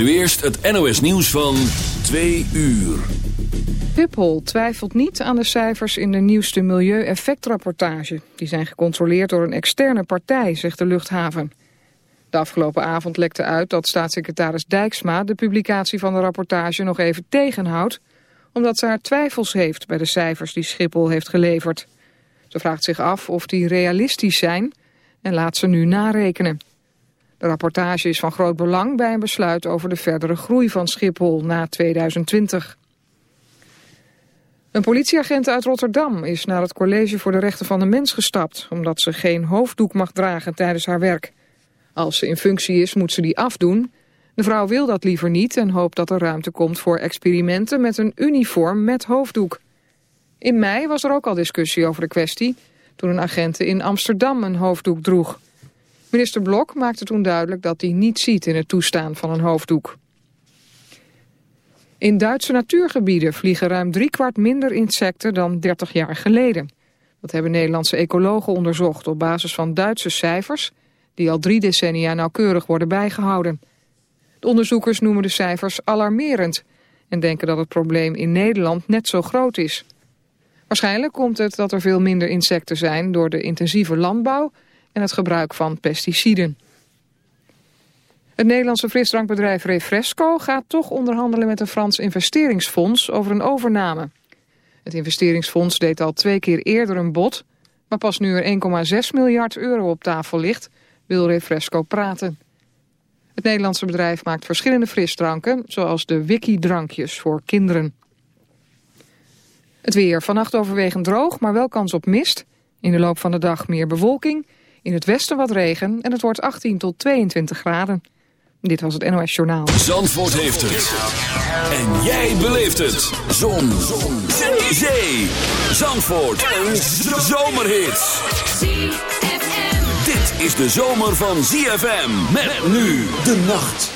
Nu eerst het NOS nieuws van 2 uur. Schiphol twijfelt niet aan de cijfers in de nieuwste milieueffectrapportage. Die zijn gecontroleerd door een externe partij, zegt de luchthaven. De afgelopen avond lekte uit dat staatssecretaris Dijksma... de publicatie van de rapportage nog even tegenhoudt... omdat ze haar twijfels heeft bij de cijfers die Schiphol heeft geleverd. Ze vraagt zich af of die realistisch zijn en laat ze nu narekenen. De rapportage is van groot belang bij een besluit over de verdere groei van Schiphol na 2020. Een politieagent uit Rotterdam is naar het College voor de Rechten van de Mens gestapt... omdat ze geen hoofddoek mag dragen tijdens haar werk. Als ze in functie is, moet ze die afdoen. De vrouw wil dat liever niet en hoopt dat er ruimte komt voor experimenten... met een uniform met hoofddoek. In mei was er ook al discussie over de kwestie... toen een agent in Amsterdam een hoofddoek droeg. Minister Blok maakte toen duidelijk dat hij niet ziet in het toestaan van een hoofddoek. In Duitse natuurgebieden vliegen ruim driekwart minder insecten dan 30 jaar geleden. Dat hebben Nederlandse ecologen onderzocht op basis van Duitse cijfers... die al drie decennia nauwkeurig worden bijgehouden. De onderzoekers noemen de cijfers alarmerend... en denken dat het probleem in Nederland net zo groot is. Waarschijnlijk komt het dat er veel minder insecten zijn... door de intensieve landbouw en het gebruik van pesticiden. Het Nederlandse frisdrankbedrijf Refresco gaat toch onderhandelen met een Frans investeringsfonds over een overname. Het investeringsfonds deed al twee keer eerder een bod, maar pas nu er 1,6 miljard euro op tafel ligt, wil Refresco praten. Het Nederlandse bedrijf maakt verschillende frisdranken, zoals de Wiki-drankjes voor kinderen. Het weer vannacht overwegend droog, maar wel kans op mist. In de loop van de dag meer bewolking in het westen wat regen en het wordt 18 tot 22 graden. Dit was het NOS Journaal. Zandvoort heeft het. En jij beleeft het. Zon. Zon. Zee. Zandvoort. Een zomerhit. Dit is de zomer van ZFM. Met nu de nacht.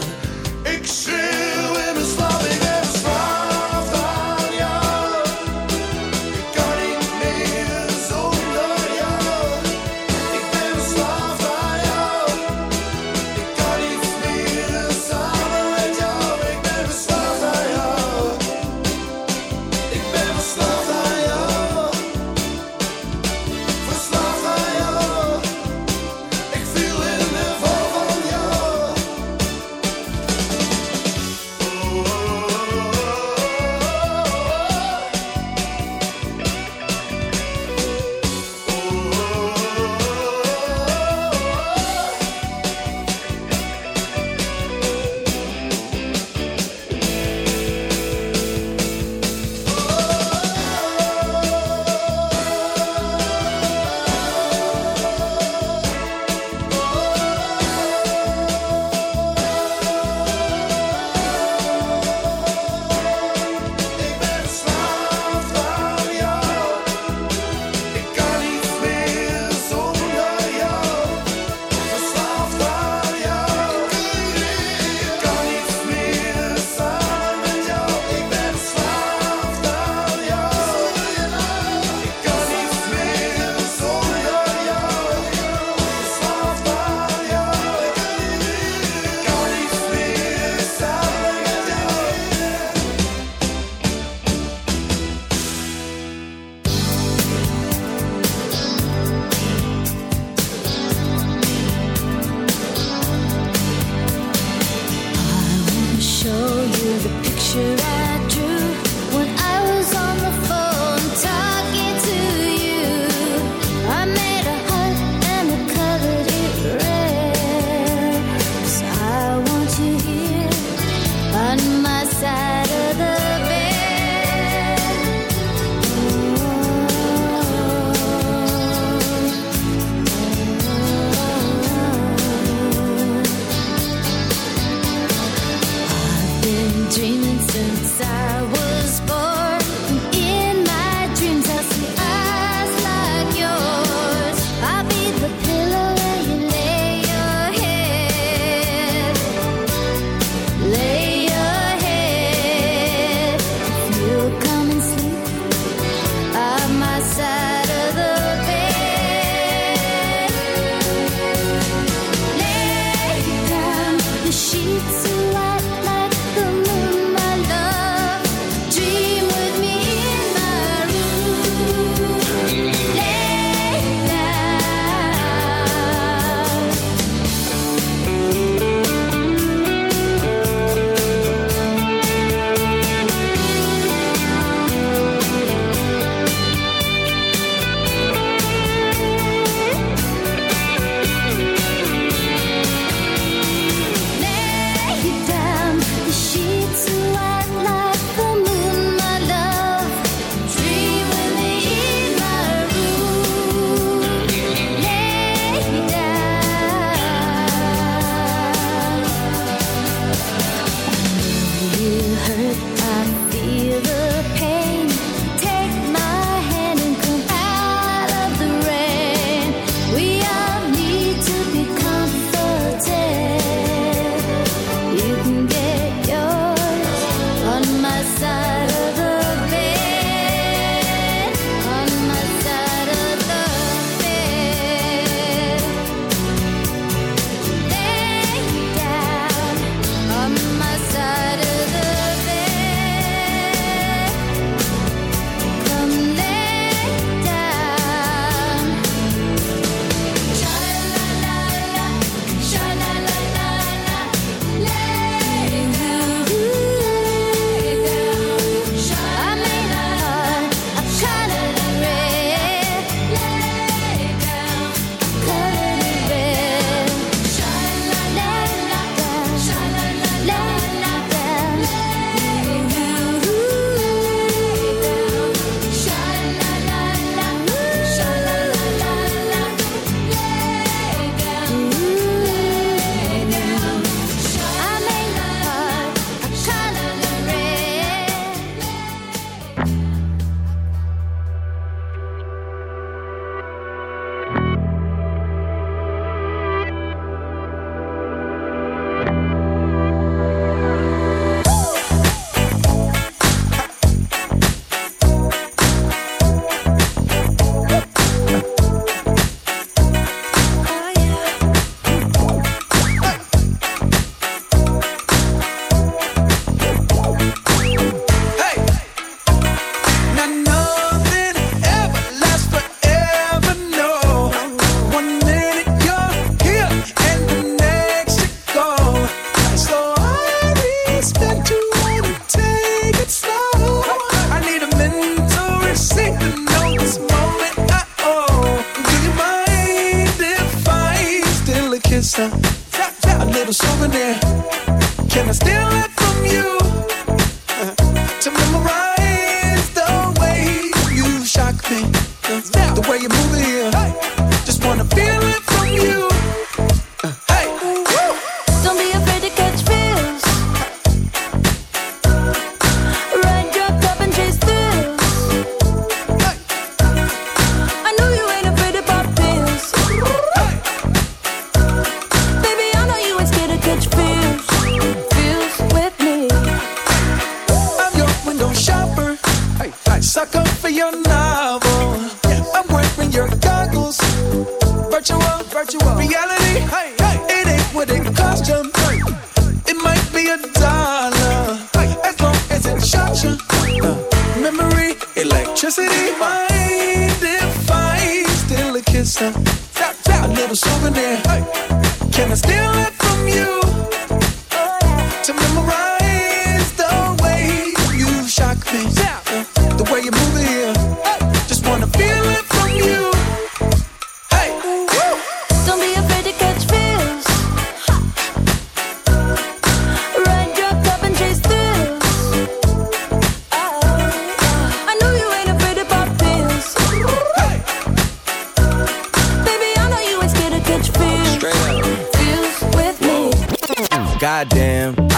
goddamn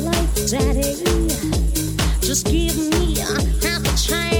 life, daddy. Just give me a half a chance.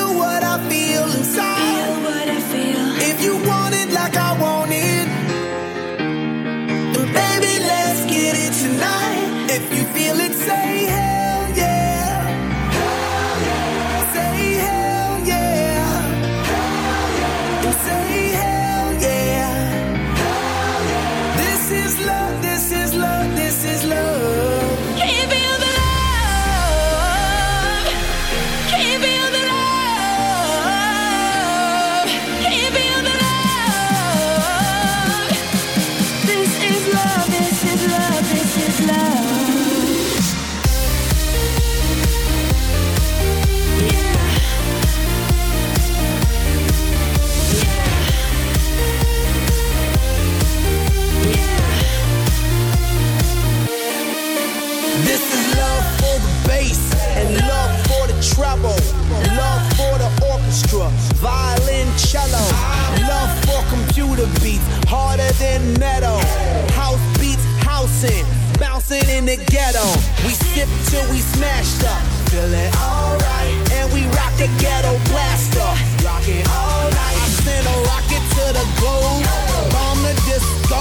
Compton in the ghetto. We sip till we smashed up. Feeling alright. And we rock the ghetto blaster. Rock it all night. I send a rocket to the globe. Bomb the disco.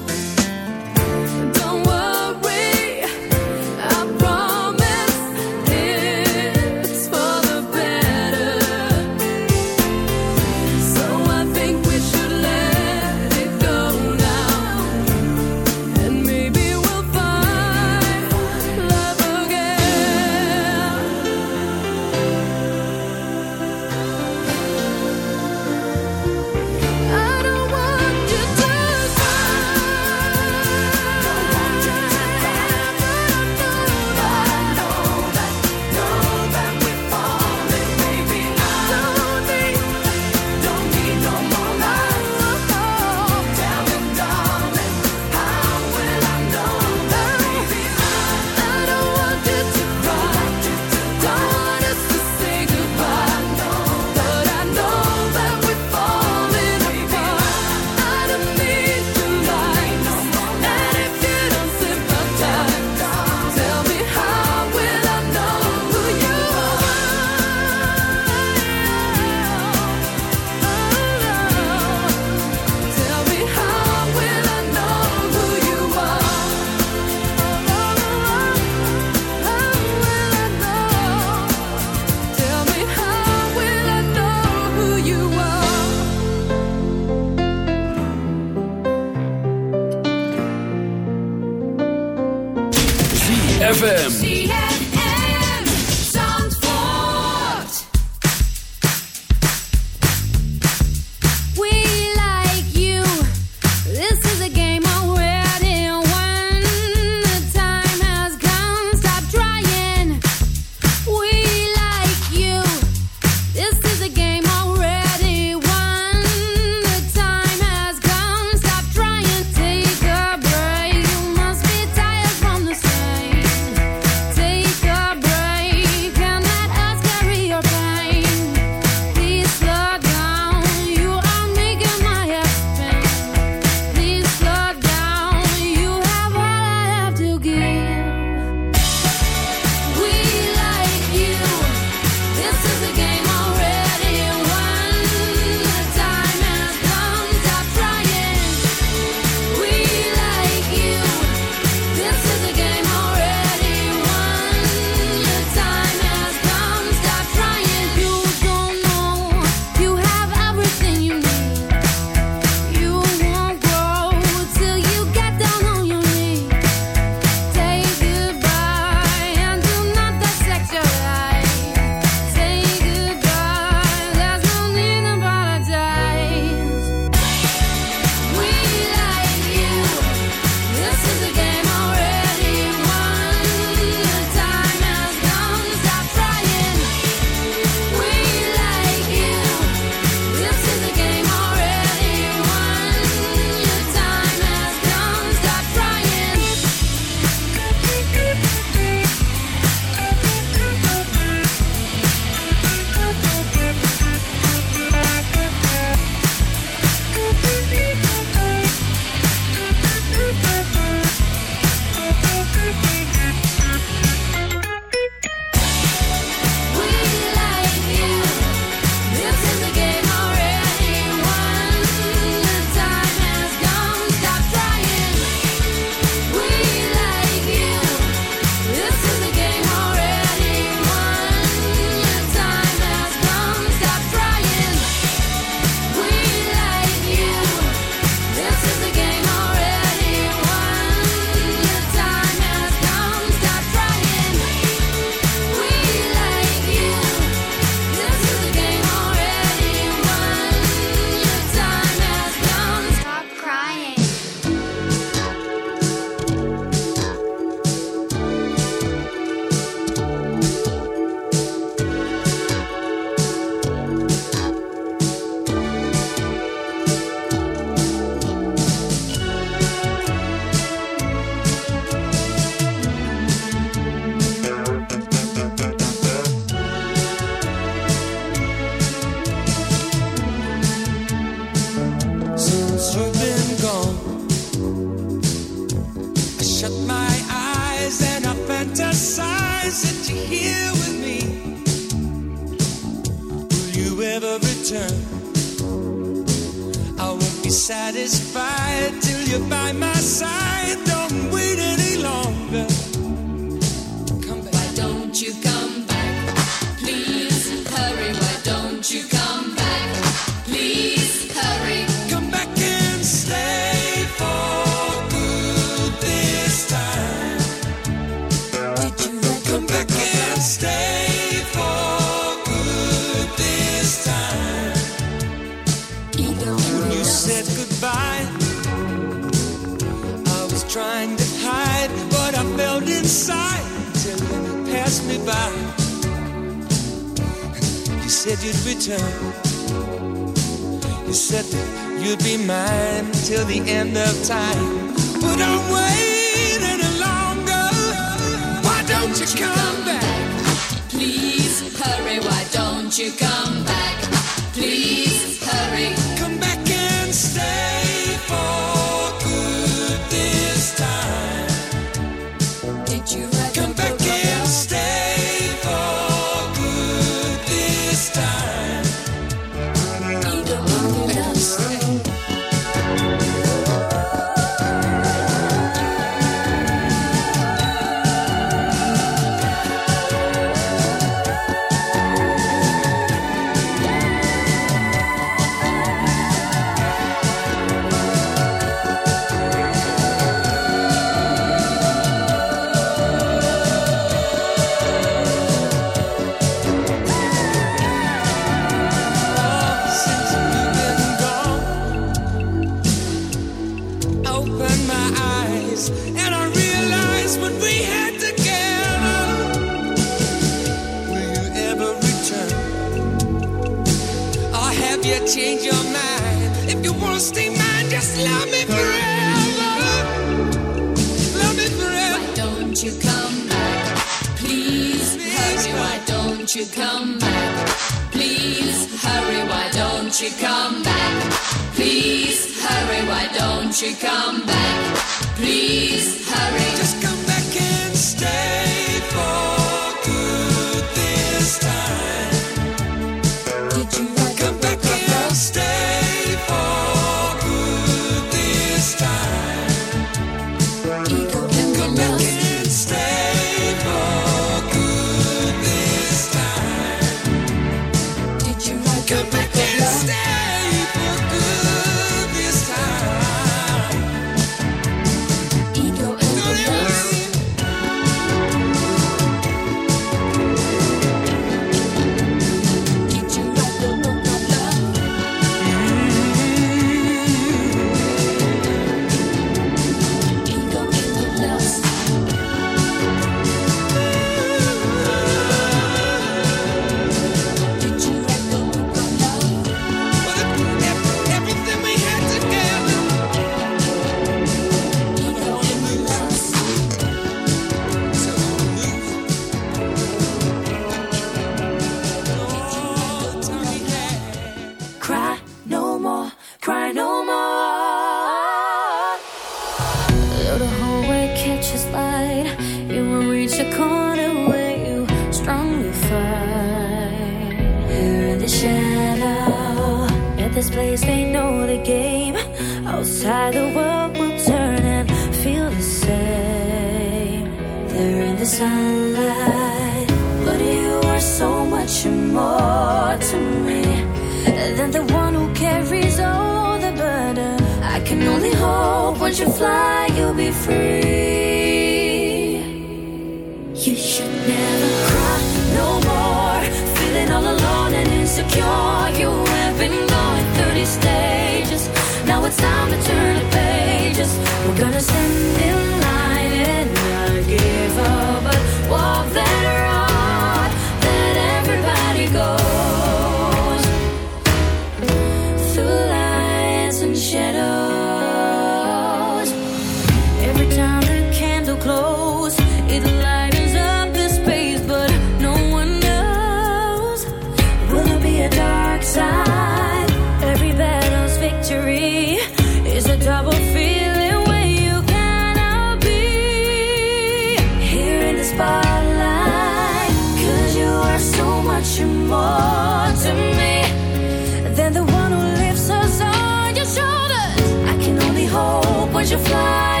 would you fly?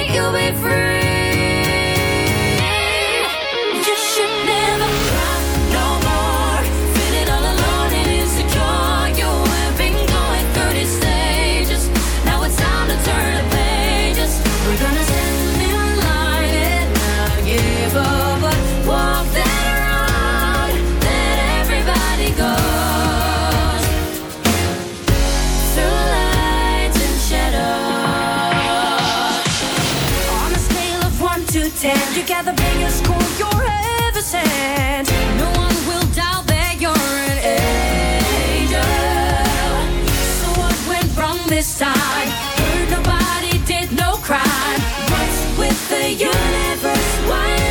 universe. Wide